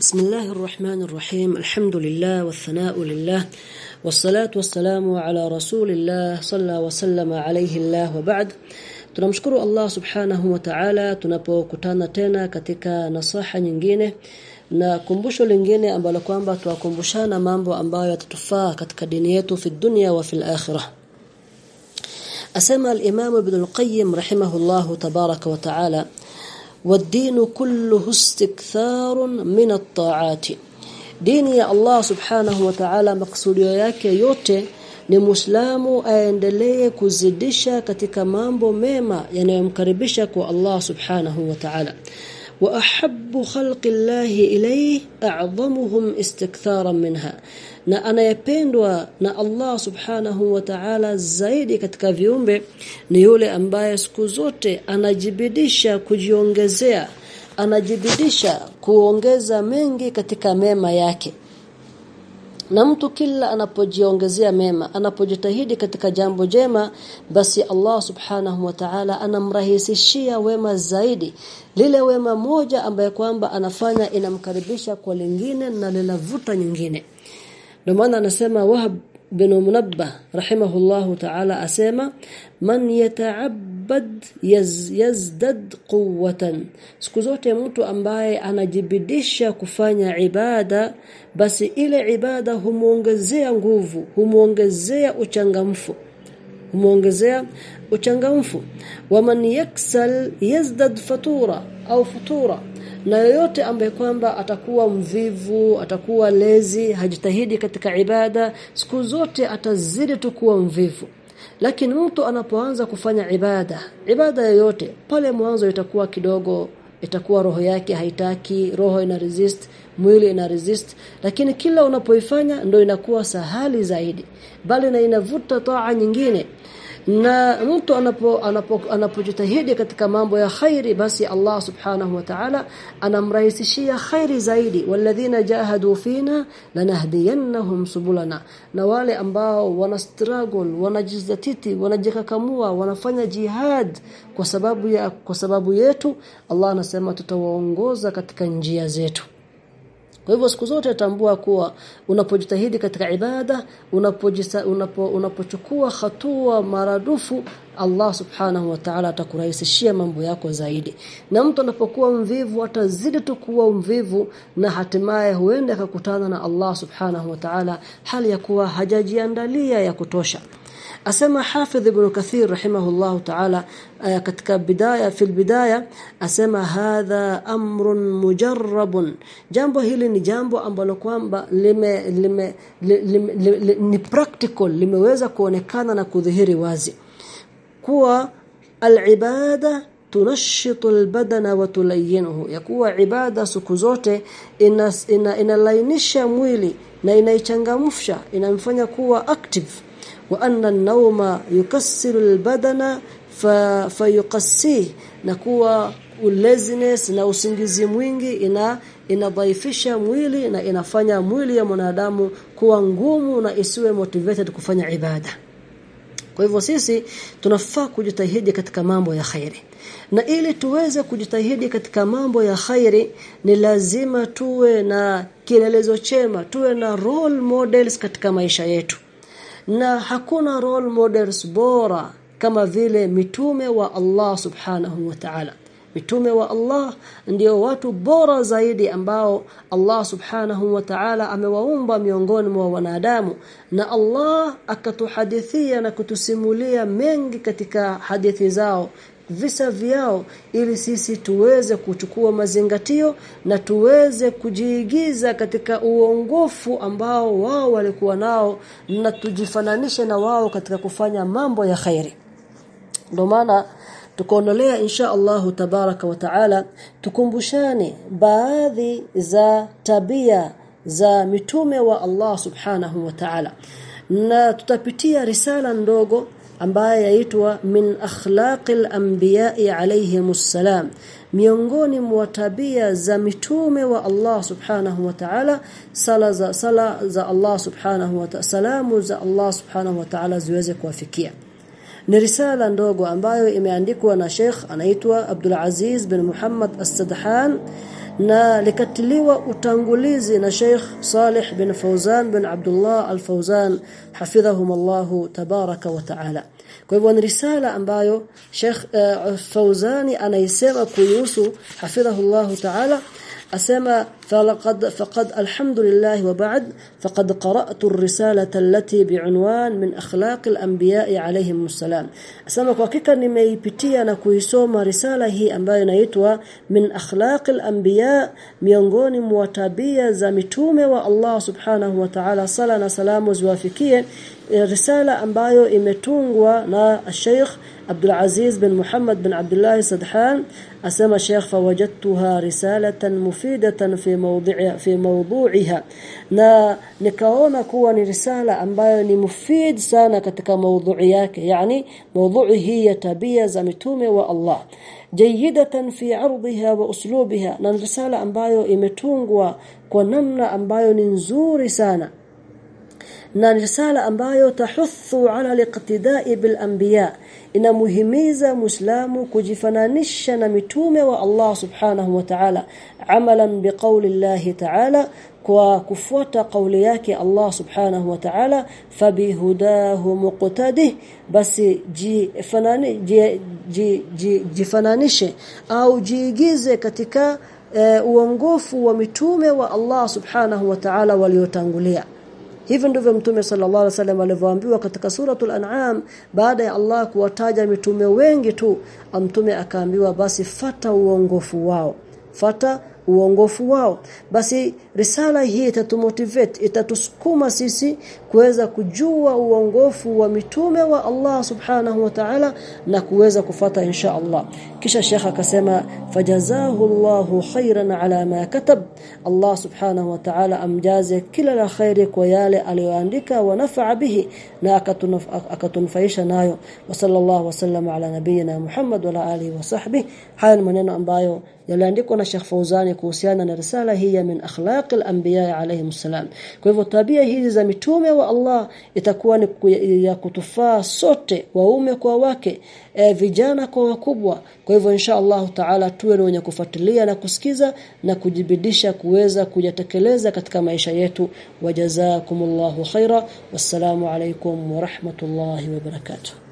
بسم الله الرحمن الرحيم الحمد لله والثناء لله والصلاة والسلام على رسول الله صلى وسلم عليه الله وبعد tunamshukuru Allah subhanahu wa ta'ala tunapokutana tena katika nasaha nyingine na kumbusho lingine ambalo kwamba tuwakumbushana mambo ambayo yatatufaa katika dini yetu fi dunya wa fil akhirah asema al-imam ibn al-qayyim rahimahullah tabaraka wa ta'ala والدين كله استكثار من الطاعات dini ya Allah subhanahu wa ta'ala maksudio yake yote ni Muislamu aendelee kuzidisha katika mambo mema yanayomkaribisha kwa Allah subhanahu wa ta'ala wa ahabbu khalqi Allah ilayhi استكثارا minha na anayependwa na Allah subhanahu wa ta'ala zaidi katika viumbe ni yule ambaye siku zote anajibidisha kujiongezea anajibidisha kuongeza mengi katika mema yake na mtu kila anapojiongezea mema anapojitahidi katika jambo jema basi Allah subhanahu wa ta'ala anamrahisishia wema zaidi. Lile wema moja ambaye kwamba anafanya inamkaribisha kwa lingine na linavuta nyingine. Ndio maana anasema Wahab bin Munabbah rahimahullahu ta'ala asema man yata'abbad yaz, yazdad quwwatan. Siku zote mtu ambaye anajibidisha kufanya ibada basi ile ibada humuongezea nguvu humuongezea uchangamfu humuongezea uchangamfu. Waman yaksal yazdad fatura au futura. Na yoyote ambaye kwamba atakuwa mvivu atakuwa lezi hajitahidi katika ibada siku zote atazidi tu kuwa mvivu lakini mtu anapoanza kufanya ibada ibada yoyote pale mwanzo itakuwa kidogo itakuwa roho yake haitaki roho ina resist mwili ina resist. Lakini kila unapoifanya ndo inakuwa sahali zaidi. Bali na inavuta taa nyingine na mtu anapo anapojitahidi anapo katika mambo ya khairi basi Allah subhanahu wa ta'ala anamrahisishia khairi zaidi. Walladhina jahadu fina lanahdiyannahum subulana. Na wale ambao wana struggle wanajizatiti wanajikakamua wanafanya jihad kwa sababu ya kwa sababu yetu Allah anasema tutawaongoza katika njia zetu kwa hivyo siku zote tambua kuwa unapojitahidi katika ibada unapojisa unapo, unapochukua hatua maradufu Allah subhanahu wa ta'ala atakurahisishia mambo yako zaidi. Na mtu anapokuwa mvivu atazidi tu kuwa mvivu na hatimaye huenda akakutana na Allah subhanahu wa ta'ala hali ya kuwa hajajiandalia ya kutosha asema Hafidh Ibn Kathir rahimahullahu ta'ala katika bidaya fil bidaya asema hadha amrun mujarrabun. Jambo hili ni jambo ambalo kwamba lime, lime, lime, lime, ni practical limeweza kuonekana na kudhihiri wazi. Kuwa alibada tunashitu albadana wa tulayyinuhu. Yakuwa ibada siku zote inalainisha ina, ina mwili na inaichangamsha inamfanya kuwa active wa anna an-nawma yukassiru al-badana fa fayuqassih na kuwa laziness na usingizi mwingi ina inadhaifisha mwili na inafanya mwili ya mwanadamu kuwa ngumu na isiwe motivated kufanya ibada kwa hivyo sisi tunafaa kujitahidi katika mambo ya khairi. Na ili tuweze kujitahidi katika mambo ya khairi ni lazima tuwe na kielelezo chema, tuwe na role models katika maisha yetu na hakuna role models bora kama vile mitume wa Allah subhanahu wa ta'ala. Mitume wa Allah ndio watu bora zaidi ambao Allah subhanahu wa ta'ala amewaumba miongoni mwa wanadamu. Na Allah akatuhadithia na kutusimulia mengi katika hadithi zao visa vyao ili sisi tuweze kuchukua mazingatio na tuweze kujiigiza katika uongofu ambao wao walikuwa nao na tujifananishe na wao katika kufanya mambo ya khairi. Ndio maana tukaondolea insha Allahu tabaraka wa taala tukumbushane baadhi za tabia za mitume wa Allah subhanahu wa ta'ala. Na tutapitia risala ndogo ambaye yaitwa min akhlaqil anbiya'i alayhimus salam miongoni mwa tabia za mitume wa Allah subhanahu wa ta'ala sala za sala za Allah subhanahu wa ta'ala salamu za Allah subhanahu wa ta'ala ziweze kuwafikia. Ni risala ndogo ambayo imeandikwa na Sheikh anaitwa Abdul Aziz bin Muhammad As-Sadhan na likatiliwa utangulizi na Sheikh Saleh bin Fauzan bin Abdullah Al-Fauzan hafidhahumullahu tabaraka wa taala. Kwa hivyo ni risala ambayo Sheikh uh, Fauzani anaisema kuhusu hafidhahullahu taala asema falaqad faqad alhamdulillah wa ba'd faqad qara'tu ar-risalata allati bi'unwan min akhlaq al-anbiya'i alayhim assalam asema kwa hakika nimeipitia na kuisoma risala hii ambayo inaitwa min akhlaq al-anbiya miongoni mwa tabia za mitume wa Allah subhanahu wa ta'ala. Sala na salamu ziwafikie risala ambayo imetungwa na Sheikh Abdul بن bin بن bin الله Sadhan asema شيخ فوجدتها رسالة مفيدة fi mawdhi'a في موضوعها na nikaona kuwa ni risala ambayo ni mufid sana katika maudhui yake yani maudhui hii ya tabia za mitume wa Allah. Jayidatan fi 'ardiha wa uslubiha na risala ambayo imetungwa kwa namna ambayo ni nzuri sana na risala ambayo tahuthu ala liqtida'i bil anbiya inamuhimiza muislamu kujifananisha na mitume wa Allah subhanahu wa ta'ala amalan biqauli Allah ta'ala kwa kufuata kauli yake Allah subhanahu wa ta'ala fabihudahu muqtadih basi jifanani jifananishe au jiigize katika uh, uongofu wa mitume wa Allah subhanahu wa ta'ala waliotangulia Hivi ndivyo Mtume sallallahu alaihi wasallam alivyoambiwa katika suratul an'am baada ya Allah kuwataja mitume wengi tu mtume akaambiwa basi fata uongofu wao. Fata uongofu wao. Basi risala hii itatumotivate itatusukuma sisi kuweza kujua uongofu wa mitume wa Allah subhanahu wa ta'ala na kuweza kufata insha Allah. Kisha shekha akasema fajazahu Allahu khairan ala ma katab. Allah subhanahu wa ta'ala amjaze kila la khairi kwa yale aliyoandika wa nafa'a bihi na akatunfaisha nayo. Wa sallallahu wasallam ala nabiyina Muhammad wa ala alihi wa sahbihi. Haya maneno ambayo yaliandikwa na Sheikh Fauzani kuhusiana na risala hii ya min akhlaq al-anbiya alayhi salam. Kwa hivyo tabia hizi za mitume wa Allah itakuwa ni ya kutufaa sote waume kwa wake e, vijana kwa wakubwa. Kwa hivyo insha Allah taala tuwe ni wenye kufuatilia na kusikiza na kujibidisha kuweza kujatekeleza katika maisha yetu. Wajazakumullahu khaira. Wassalamu alaykum wa rahmatullahi wa barakatuh